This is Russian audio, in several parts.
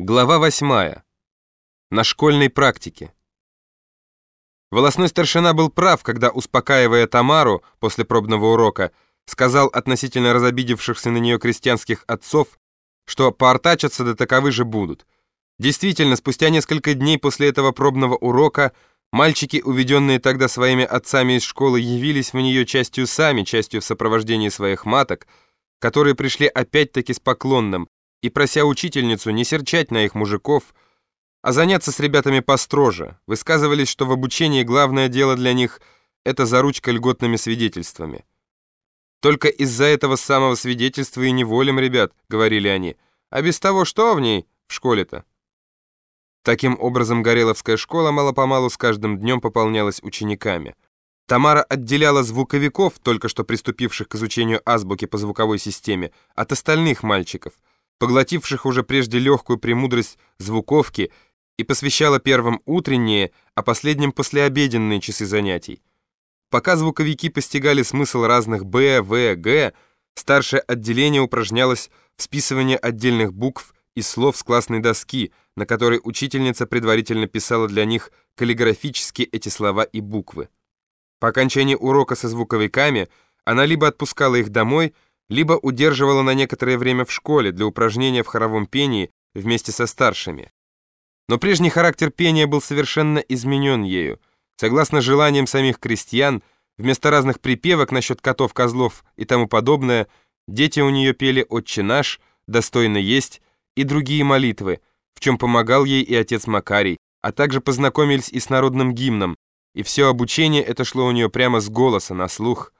Глава 8. На школьной практике. Волосной старшина был прав, когда, успокаивая Тамару после пробного урока, сказал относительно разобидевшихся на нее крестьянских отцов, что поортачатся да таковы же будут. Действительно, спустя несколько дней после этого пробного урока мальчики, уведенные тогда своими отцами из школы, явились в нее частью сами, частью в сопровождении своих маток, которые пришли опять-таки с поклонным, и прося учительницу не серчать на их мужиков, а заняться с ребятами построже, высказывались, что в обучении главное дело для них — это заручка льготными свидетельствами. «Только из-за этого самого свидетельства и не волим, ребят», — говорили они, «а без того что в ней в школе-то?» Таким образом, Гореловская школа мало-помалу с каждым днем пополнялась учениками. Тамара отделяла звуковиков, только что приступивших к изучению азбуки по звуковой системе, от остальных мальчиков — поглотивших уже прежде легкую премудрость звуковки, и посвящала первым утренние, а последним послеобеденные часы занятий. Пока звуковики постигали смысл разных «б», «в», «г», старшее отделение упражнялось в списывании отдельных букв и слов с классной доски, на которой учительница предварительно писала для них каллиграфически эти слова и буквы. По окончании урока со звуковиками она либо отпускала их домой, либо удерживала на некоторое время в школе для упражнения в хоровом пении вместе со старшими. Но прежний характер пения был совершенно изменен ею. Согласно желаниям самих крестьян, вместо разных припевок насчет котов, козлов и тому подобное, дети у нее пели «Отче наш», «Достойно есть» и другие молитвы, в чем помогал ей и отец Макарий, а также познакомились и с народным гимном, и все обучение это шло у нее прямо с голоса, на слух –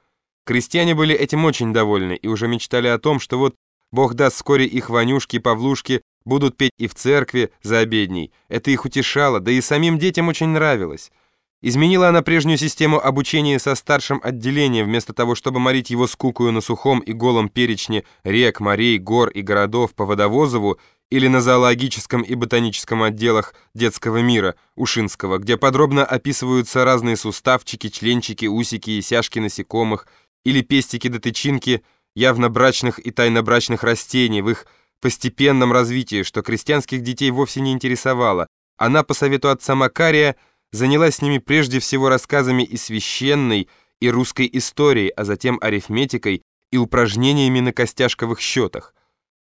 Крестьяне были этим очень довольны и уже мечтали о том, что вот Бог даст вскоре их Ванюшки и Павлушки будут петь и в церкви за обедней. Это их утешало, да и самим детям очень нравилось. Изменила она прежнюю систему обучения со старшим отделением, вместо того, чтобы морить его скукую на сухом и голом перечне рек, морей, гор и городов по Водовозову или на зоологическом и ботаническом отделах детского мира Ушинского, где подробно описываются разные суставчики, членчики, усики и сяжки насекомых, или пестики до тычинки явно брачных и тайнобрачных растений в их постепенном развитии, что крестьянских детей вовсе не интересовало. Она, по совету отца Макария, занялась с ними прежде всего рассказами и священной, и русской истории, а затем арифметикой и упражнениями на костяшковых счетах.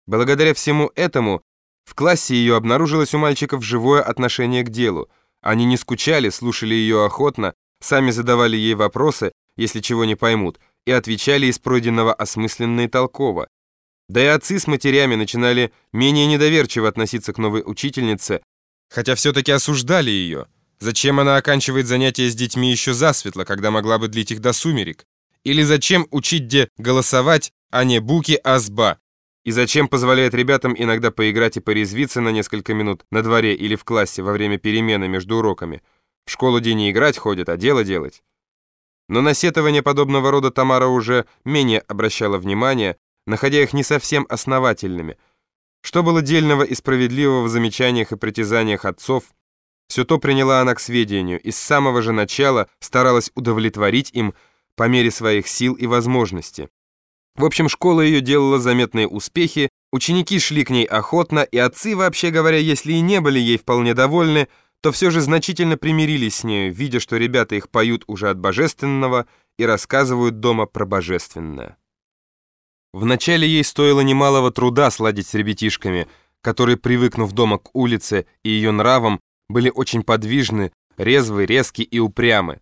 Благодаря всему этому в классе ее обнаружилось у мальчиков живое отношение к делу. Они не скучали, слушали ее охотно, сами задавали ей вопросы, если чего не поймут, и отвечали из пройденного осмысленно и толково. Да и отцы с матерями начинали менее недоверчиво относиться к новой учительнице, хотя все-таки осуждали ее. Зачем она оканчивает занятия с детьми еще засветло, когда могла бы длить их до сумерек? Или зачем учить где голосовать, а не буки азба? И зачем позволяет ребятам иногда поиграть и порезвиться на несколько минут на дворе или в классе во время перемены между уроками? В школу день не играть ходят, а дело делать. Но на сетования подобного рода Тамара уже менее обращала внимание, находя их не совсем основательными. Что было дельного и справедливого в замечаниях и притязаниях отцов, все то приняла она к сведению и с самого же начала старалась удовлетворить им по мере своих сил и возможностей. В общем, школа ее делала заметные успехи, ученики шли к ней охотно, и отцы, вообще говоря, если и не были ей вполне довольны, то все же значительно примирились с нею, видя, что ребята их поют уже от божественного и рассказывают дома про божественное. Вначале ей стоило немалого труда сладить с ребятишками, которые, привыкнув дома к улице и ее нравам, были очень подвижны, резвы, резки и упрямы.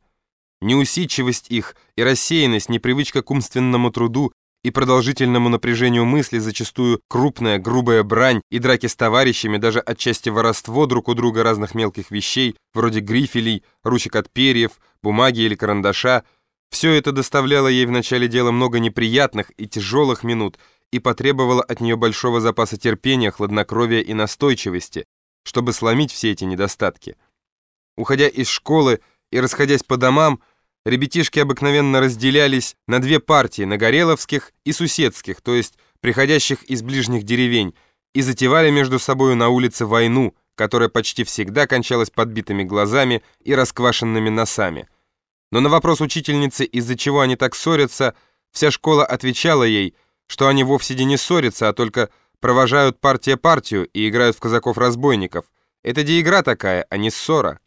Неусидчивость их и рассеянность, непривычка к умственному труду и продолжительному напряжению мысли зачастую крупная, грубая брань и драки с товарищами, даже отчасти воровство друг у друга разных мелких вещей, вроде грифелей, ручек от перьев, бумаги или карандаша, все это доставляло ей в начале дела много неприятных и тяжелых минут и потребовало от нее большого запаса терпения, хладнокровия и настойчивости, чтобы сломить все эти недостатки. Уходя из школы и расходясь по домам, ребятишки обыкновенно разделялись на две партии, на гореловских и суседских, то есть приходящих из ближних деревень, и затевали между собою на улице войну, которая почти всегда кончалась подбитыми глазами и расквашенными носами. Но на вопрос учительницы, из-за чего они так ссорятся, вся школа отвечала ей, что они вовсе не ссорятся, а только провожают партия партию и играют в казаков-разбойников. Это де такая, а не ссора.